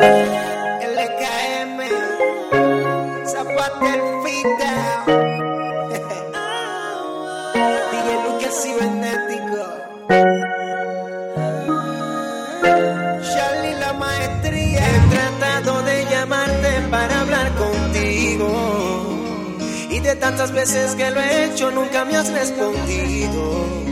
LKM, Zapata DJ Lucas Cibernético, Charlie la maestría. He tratado de llamarte para hablar contigo. Y de tantas veces que lo he hecho, nunca me has respondido.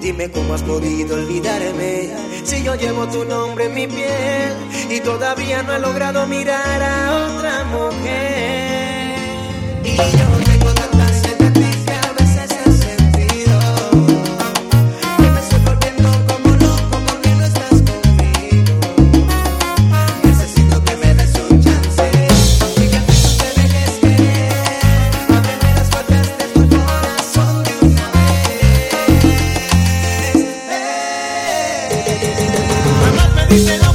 Dime cómo has podido olvidarme si yo llevo tu nombre en mi piel y todavía no he logrado mirar a otra mujer. dicen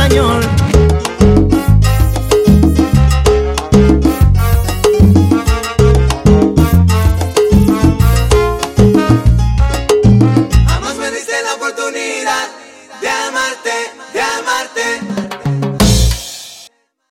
español.